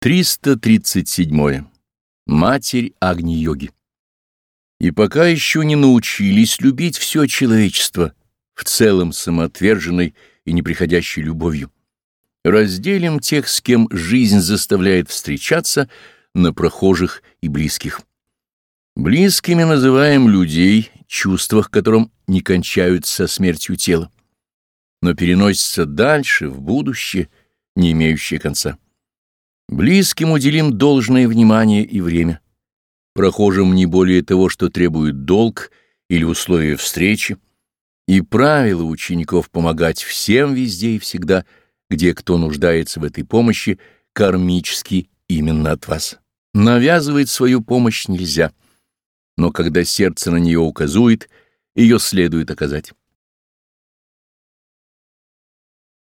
337. Матерь Агни-йоги. И пока еще не научились любить все человечество в целом самоотверженной и неприходящей любовью, разделим тех, с кем жизнь заставляет встречаться, на прохожих и близких. Близкими называем людей, чувства к которым не кончаются смертью тела, но переносятся дальше, в будущее, не имеющее конца. Близким уделим должное внимание и время. Прохожим не более того, что требует долг или условия встречи, и правило учеников помогать всем везде и всегда, где кто нуждается в этой помощи, кармически именно от вас. Навязывать свою помощь нельзя, но когда сердце на нее указует, ее следует оказать.